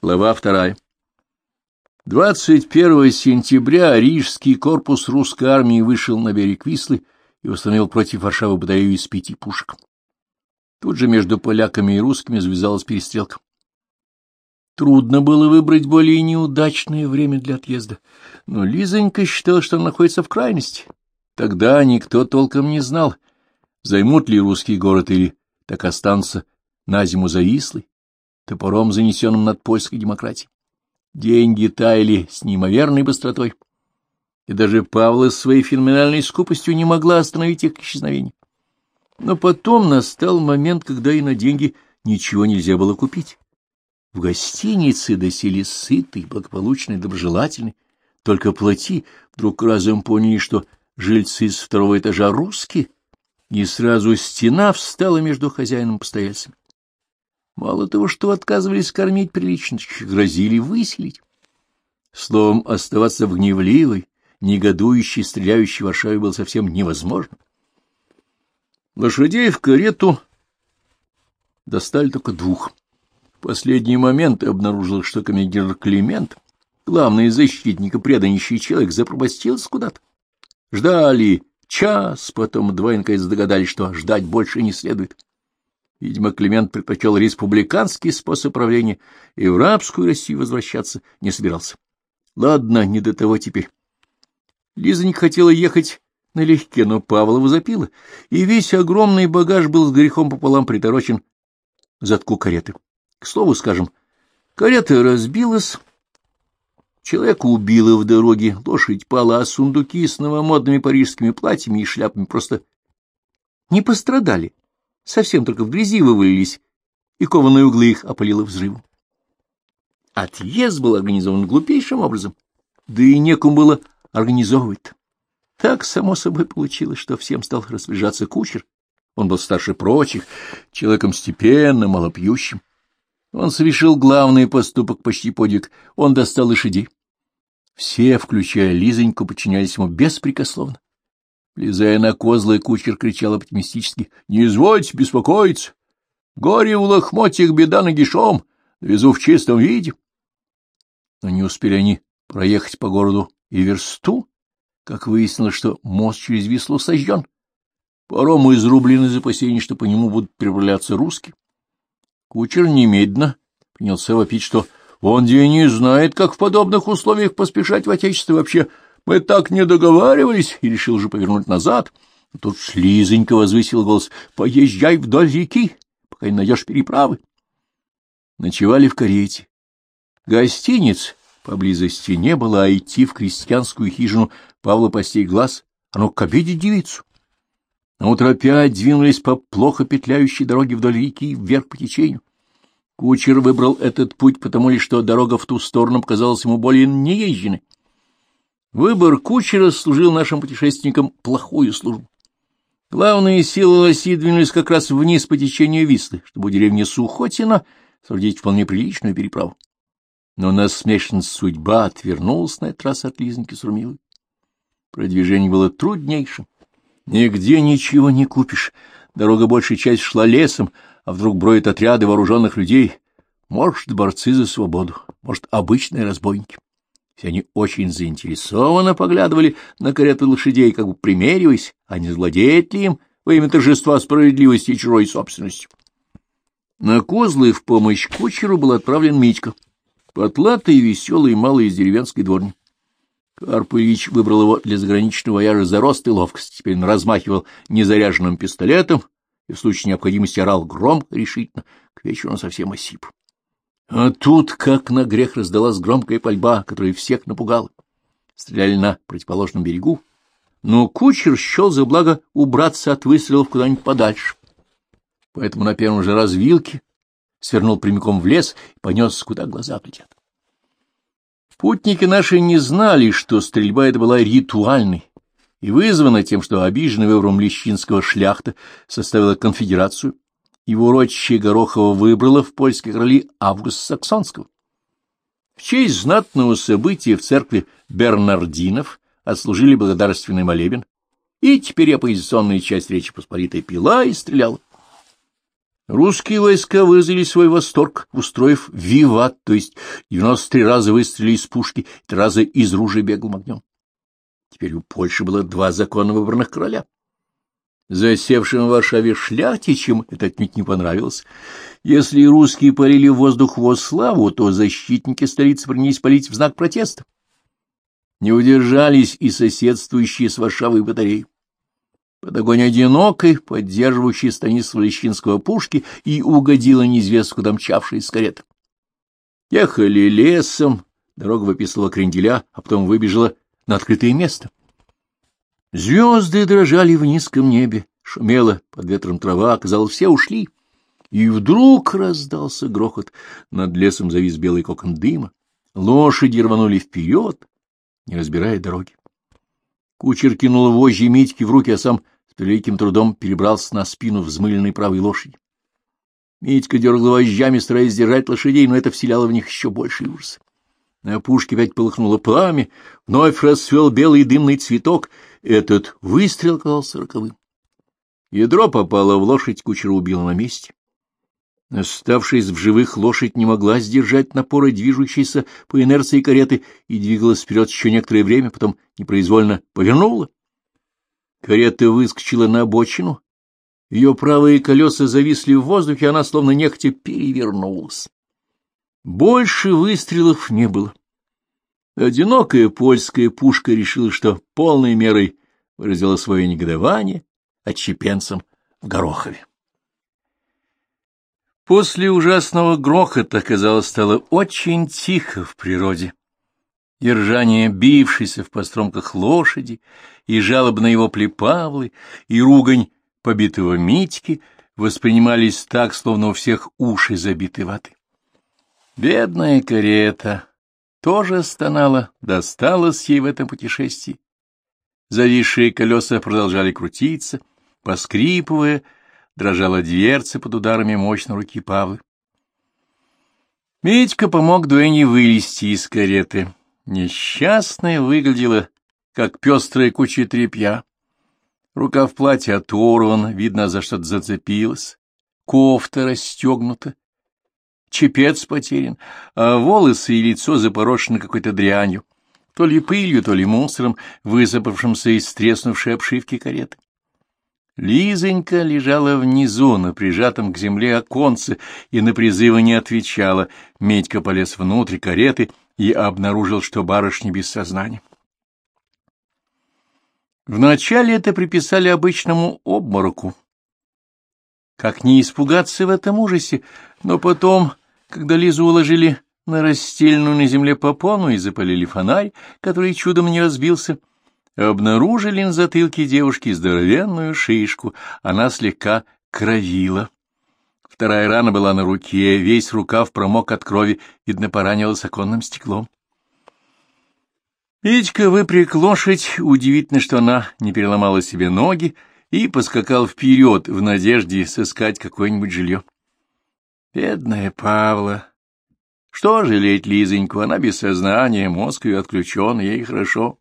Глава вторая. 21 сентября Рижский корпус русской армии вышел на берег Вислы и установил против Варшавы батарею из пяти пушек. Тут же между поляками и русскими завязалась перестрелка. Трудно было выбрать более неудачное время для отъезда, но Лизонька считала, что находится в крайности. Тогда никто толком не знал, займут ли русский город или так останутся на зиму за Вислой, топором, занесенным над польской демократией. Деньги таяли с неимоверной быстротой, и даже Павла своей феноменальной скупостью не могла остановить их исчезновение. Но потом настал момент, когда и на деньги ничего нельзя было купить. В гостинице доселе сытый, благополучный, доброжелательный. Только плати, вдруг разом поняли, что жильцы с второго этажа русские, и сразу стена встала между хозяином и постояльцами. Мало того, что отказывались кормить прилично, грозили выселить. Словом, оставаться в гневливой, негодующей, стреляющей Варшаве было совсем невозможно. Лошадей в карету достали только двух. В последний момент обнаружил, что командир Климент, главный защитник и преданнейший человек, запропастился куда-то. Ждали час, потом наконец догадались, что ждать больше не следует. Видимо, Климент предпочел республиканский способ правления и в рабскую Россию возвращаться не собирался. Ладно, не до того теперь. Лиза не хотела ехать налегке, но Павла возопила, и весь огромный багаж был с грехом пополам приторочен к задку кареты. К слову скажем, карета разбилась, человека убило в дороге, лошадь пала, а сундуки с новомодными парижскими платьями и шляпами просто не пострадали, совсем только в грязи вывалились, и кованые углы их опалило взрывом. Отъезд был организован глупейшим образом, да и некому было организовывать-то. Так, само собой, получилось, что всем стал распоряжаться кучер. Он был старше прочих, человеком степенным, малопьющим. Он совершил главный поступок почти подвиг. Он достал лошадей. Все, включая Лизоньку, подчинялись ему беспрекословно. Влезая на козлы, кучер кричал оптимистически. — Не извольте беспокоиться! Горе в лохмотьях, беда нагишом! Везу в чистом виде! Но не успели они проехать по городу и версту, как выяснилось, что мост через Вислу сожжен. Паром изрублен из опасений, что по нему будут переправляться русские. Кучер немедленно принялся вопить, что он где не знает, как в подобных условиях поспешать в Отечество вообще. Мы так не договаривались, и решил же повернуть назад. тут слизонько возвысил голос. Поезжай вдоль реки, пока не найдешь переправы. Ночевали в карете. Гостиниц поблизости не было, а идти в крестьянскую хижину Павла постей глаз, оно к обиде девицу. На утро опять двинулись по плохо петляющей дороге вдоль реки вверх по течению. Кучер выбрал этот путь, потому ли что дорога в ту сторону показалась ему более неезженной. Выбор кучера служил нашим путешественникам плохую службу. Главные силы Лоси двинулись как раз вниз по течению Вислы, чтобы у деревни Сухотина соорудить вполне приличную переправу. Но насмешная судьба отвернулась на этот раз от Лизоньки Сурмиловой. Продвижение было труднейшим. Нигде ничего не купишь. Дорога большей часть шла лесом, а вдруг броют отряды вооруженных людей. Может, борцы за свободу, может, обычные разбойники. Все они очень заинтересованно поглядывали на кареты лошадей, как бы примериваясь, а не злодеет ли им во имя торжества справедливости и чужой собственности. На козлы в помощь кучеру был отправлен Митька, потлатый веселый малый из деревенской дворни. Карп Ильич выбрал его для заграничного вояжа за рост и ловкость. Теперь он размахивал незаряженным пистолетом и в случае необходимости орал громко, решительно. К вечеру он совсем осип. А тут, как на грех, раздалась громкая пальба, которая всех напугала. Стреляли на противоположном берегу, но кучер счел за благо убраться от выстрелов куда-нибудь подальше. Поэтому на первом же развилке свернул прямиком в лес и понес, куда глаза глядят. Путники наши не знали, что стрельба эта была ритуальной и вызвана тем, что обиженный выбором Лещинского шляхта составила конфедерацию, его урочище Горохова выбрало в польские короли Август Саксонского. В честь знатного события в церкви Бернардинов отслужили благодарственный молебен, и теперь оппозиционная часть Речи Посполитой пила и стреляла. Русские войска выразили свой восторг, устроив виват, то есть 93 раза выстрелили из пушки, три раза из ружья беглым огнем. Теперь у Польши было два законно выбранных короля. Засевшим в Варшаве шляхтичам это отнюдь не понравилось. Если русские парили в воздух во славу, то защитники столицы принялись палить в знак протеста. Не удержались и соседствующие с Варшавой батареи. Под огонь одинокой, поддерживающей Станислава Лещинского пушки, и угодила неизвестно куда из карет. Ехали лесом, дорога выписывала кренделя, а потом выбежала на открытое место. Звезды дрожали в низком небе, шумела под ветром трава, казалось, все ушли. И вдруг раздался грохот, над лесом завис белый кокон дыма, лошади рванули вперед, не разбирая дороги. Кучер кинул вожжи Митьки в руки, а сам с великим трудом перебрался на спину взмыленной правой лошади. Митька дергал вожжами, стараясь держать лошадей, но это вселяло в них еще больше ужас. На пушке опять полыхнуло пламя, вновь расцвел белый дымный цветок. Этот выстрел казался роковым. Ядро попало в лошадь, кучера убило на месте. Оставшись в живых, лошадь не могла сдержать напора движущейся по инерции кареты и двигалась вперед еще некоторое время, потом непроизвольно повернула. Карета выскочила на обочину. Ее правые колеса зависли в воздухе, она словно нехотя перевернулась. Больше выстрелов не было. Одинокая польская пушка решила, что полной мерой выразила свое негодование отщепенцам в Горохове. После ужасного грохота, казалось, стало очень тихо в природе. И ржание бившейся в постромках лошади, и жалобы на его плепавлы, и ругань побитого Митьки воспринимались так, словно у всех уши забиты ваты. Бедная карета тоже стонала, досталась ей в этом путешествии. Зависшие колеса продолжали крутиться, поскрипывая, дрожала дверца под ударами мощной руки Павла. Митька помог Дуэне вылезти из кареты. Несчастная выглядела, как пестрая куча тряпья. Рука в платье оторвана, видно, за что-то зацепилась. Кофта расстегнута, чепец потерян, а волосы и лицо запорошены какой-то дрянью, то ли пылью, то ли мусором, высыпавшимся из треснувшей обшивки кареты. Лизонька лежала внизу, на прижатом к земле оконце, и на призывы не отвечала. Медька полез внутрь кареты и обнаружил, что барышня без сознания. Вначале это приписали обычному обмороку. Как не испугаться в этом ужасе, но потом, когда Лизу уложили на расстеленную на земле попону и запалили фонарь, который чудом не разбился, обнаружили на затылке девушки здоровенную шишку, она слегка кровила. Вторая рана была на руке, весь рукав промок от крови, видно, поранилась оконным стеклом. Петька выпряг лошадь, удивительно, что она не переломала себе ноги, и поскакал вперед в надежде сыскать какое-нибудь жилье. Бедная Павла! Что жалеть Лизоньку, она без сознания, мозг ее отключен, ей хорошо.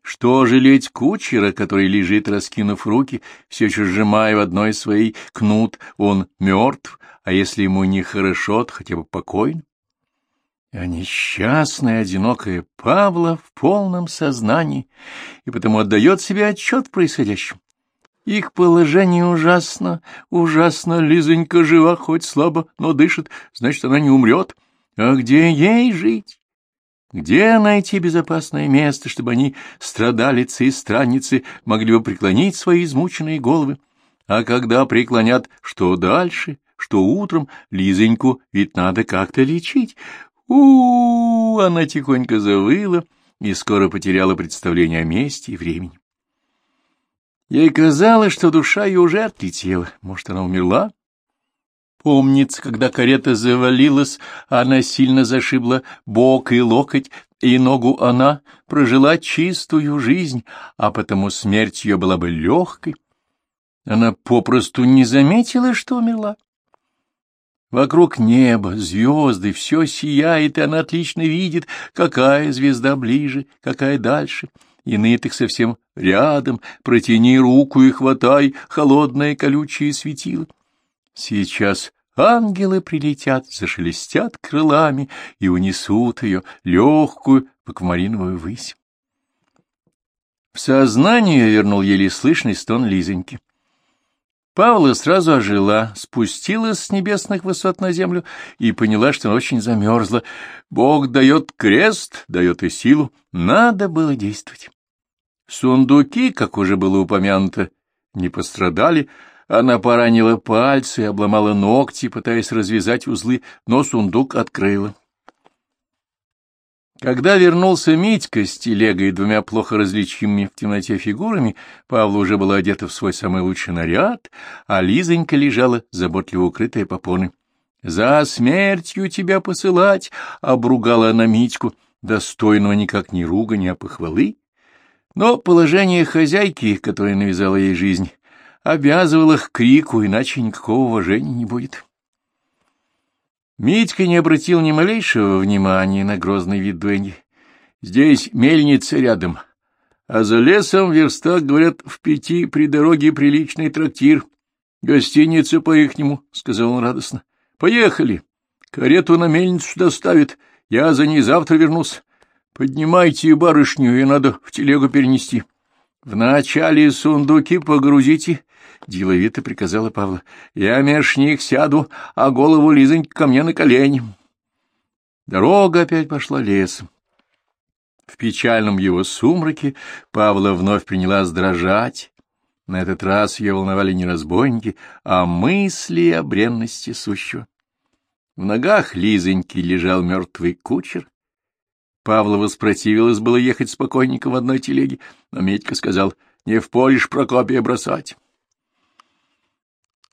Что жалеть кучера, который лежит, раскинув руки, все еще сжимая в одной своей кнут, он мертв, а если ему нехорошо, то хотя бы покойно? А несчастная, одинокая Павла в полном сознании и потому отдает себе отчет в происходящем. Их положение ужасно, ужасно, Лизонька жива, хоть слабо, но дышит, значит, она не умрет. А где ей жить? Где найти безопасное место, чтобы они, страдалицы и странницы, могли бы преклонить свои измученные головы? А когда преклонят, что дальше, что утром, Лизоньку ведь надо как-то лечить. у, -у, -у Она тихонько завыла и скоро потеряла представление о месте и времени. Ей казалось, что душа ее уже отлетела. Может, она умерла? Помнится, когда карета завалилась, она сильно зашибла бок и локоть, и ногу она прожила чистую жизнь, а потому смерть ее была бы легкой. Она попросту не заметила, что умерла. Вокруг неба, звезды, все сияет, и она отлично видит, какая звезда ближе, какая дальше. Иные так совсем рядом, протяни руку и хватай холодное колючее светило. Сейчас ангелы прилетят, зашелестят крылами и унесут ее, легкую, в аквамариновую высь. В сознание вернул еле слышный стон Лизоньки. Павла сразу ожила, спустилась с небесных высот на землю и поняла, что она очень замерзла. Бог дает крест, дает и силу. Надо было действовать. Сундуки, как уже было упомянуто, не пострадали. Она поранила пальцы и обломала ногти, пытаясь развязать узлы, но сундук открыла. Когда вернулся Митька с телегой и двумя плохо различимыми в темноте фигурами, Павла уже была одета в свой самый лучший наряд, а Лизонька лежала, заботливо укрытая попоны. «За смертью тебя посылать!» — обругала она Митьку, достойного никак ни ругани, а похвалы. Но положение хозяйки, которое навязала ей жизнь, обязывало их к крику, иначе никакого уважения не будет. Митька не обратил ни малейшего внимания на грозный вид дуэньи. Здесь мельница рядом, а за лесом верстак, говорят, в пяти при дороге приличный трактир. Гостиница по-ихнему, — сказал он радостно. — Поехали. Карету на мельницу доставит. Я за ней завтра вернусь. Поднимайте барышню, ее надо в телегу перенести. Вначале сундуки погрузите, — деловито приказала Павла. — Я меж них сяду, а голову Лизоньки ко мне на колени. Дорога опять пошла лесом. В печальном его сумраке Павла вновь принялась дрожать. На этот раз ее волновали не разбойники, а мысли о бренности сущего. В ногах Лизоньки лежал мертвый кучер. Павла воспротивилась было ехать спокойненько в одной телеге, но Медька сказал, не в поле ж Прокопия бросать.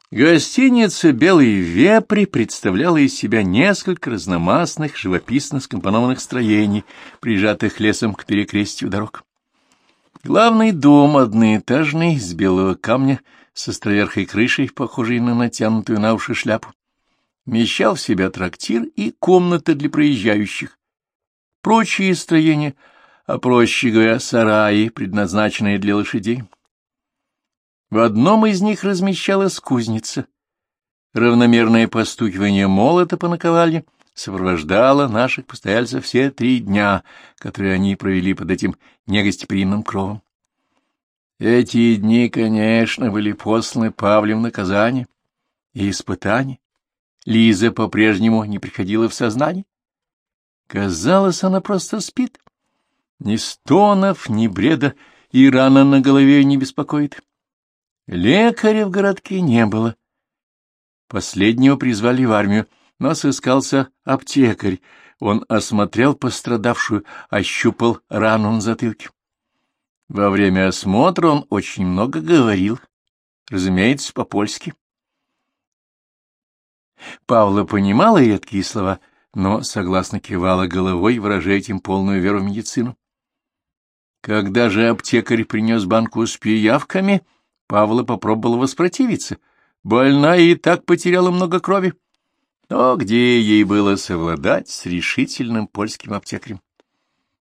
Гостиница «Белый вепрь» представляла из себя несколько разномастных, живописно скомпонованных строений, прижатых лесом к перекрестию дорог. Главный дом одноэтажный, с белого камня, с островерхой крышей, похожей на натянутую на уши шляпу, вмещал в себя трактир и комната для проезжающих. Прочие строения, а проще говоря, сараи, предназначенные для лошадей. В одном из них размещалась кузница. Равномерное постукивание молота по наковальне сопровождало наших постояльцев все три дня, которые они провели под этим негостеприимным кровом. Эти дни, конечно, были посланы Павлем наказание и испытание. Лиза по-прежнему не приходила в сознание. Казалось, она просто спит. Ни стонов, ни бреда, и рана на голове не беспокоит. Лекаря в городке не было. Последнего призвали в армию, но сыскался аптекарь. Он осмотрел пострадавшую, ощупал рану на затылке. Во время осмотра он очень много говорил, разумеется, по-польски. Павла понимала редкие слова, но согласно кивала головой, выражая этим полную веру в медицину. Когда же аптекарь принес банку с пиявками, Павла попробовала воспротивиться. Больная и так потеряла много крови. Но где ей было совладать с решительным польским аптекарем?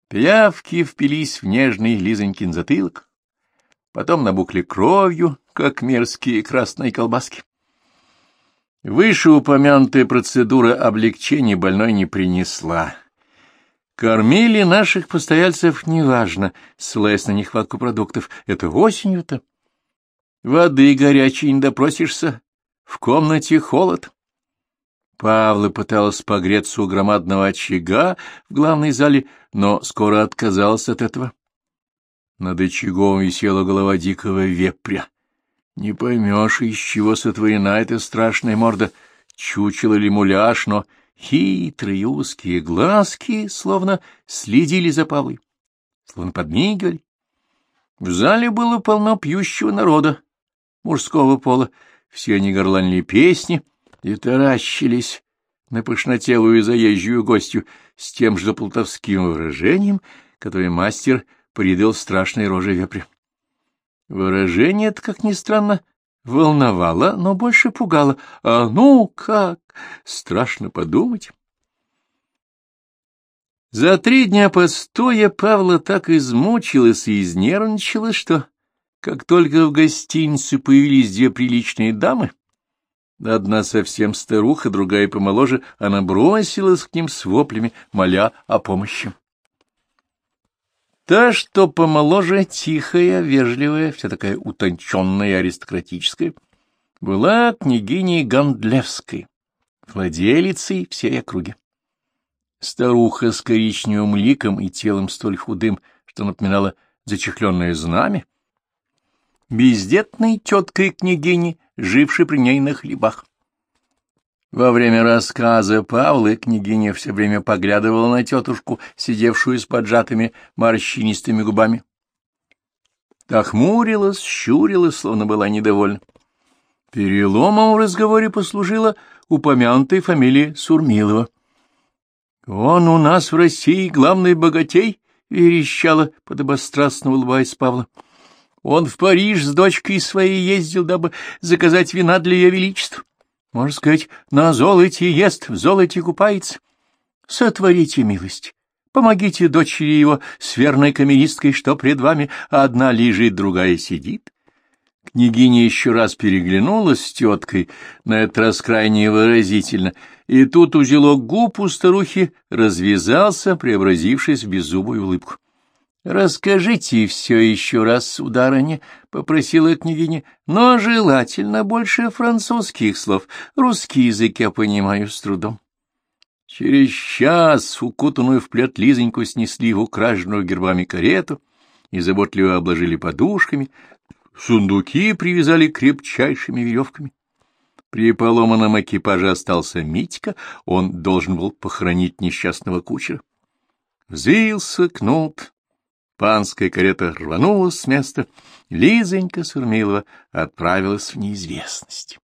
Пиявки впились в нежный Лизонькин затылок, потом набухли кровью, как мерзкие красные колбаски. Вышеупомянутая процедура облегчения больной не принесла. Кормили наших постояльцев неважно, ссылаясь на нехватку продуктов. Это осенью-то. Воды горячей не допросишься, в комнате холод. Павла пыталась погреться у громадного очага в главной зале, но скоро отказалась от этого. Над очагом висела голова дикого вепря. Не поймешь, из чего сотворена эта страшная морда, чучело ли муляж, но хитрые узкие глазки словно следили за Павлой, словно подмигивали. В зале было полно пьющего народа, мужского пола. Все они горланили песни и таращились на пышнотелую заезжую гостью с тем же плутовским выражением, которое мастер придал страшной роже вепря. Выражение это, как ни странно, волновало, но больше пугало. А ну как! Страшно подумать. За три дня постоя Павла так измучилась и изнервничала, что как только в гостинице появились две приличные дамы, Одна совсем старуха, другая помоложе, она бросилась к ним с воплями, моля о помощи. Та, что помоложе, тихая, вежливая, вся такая утонченная аристократическая, была княгиней Гандлевской, владелицей всей округи. Старуха с коричневым ликом и телом столь худым, что напоминала зачехленное знамя, бездетной теткой княгини, жившей при ней на хлебах. Во время рассказа Павлы княгиня все время поглядывала на тетушку, сидевшую с поджатыми морщинистыми губами. Та хмурилась, щурилась, словно была недовольна. Переломом в разговоре послужила упомянутая фамилия Сурмилова. — Он у нас в России главный богатей, — верещала, подобострастно улыбаясь Павла. Он в Париж с дочкой своей ездил, дабы заказать вина для ее величества. Можно сказать, на золоте ест, в золоте купается. Сотворите милость. Помогите дочери его с верной камеристкой, что пред вами одна лежит, другая сидит. Княгиня еще раз переглянулась с теткой, на этот раз крайне выразительно, и тут узелок губ у старухи развязался, преобразившись в беззубую улыбку. — Расскажите все еще раз, сударыня, — попросила княгиня, — но желательно больше французских слов. Русский язык я понимаю с трудом. Через час укутанную в плед Лизоньку снесли в украшенную гербами карету и заботливо обложили подушками, сундуки привязали крепчайшими веревками. При поломанном экипаже остался Митька, он должен был похоронить несчастного кучера. Взвился кнут, Панская карета рванулась с места, Лизонька Сурмилова отправилась в неизвестность.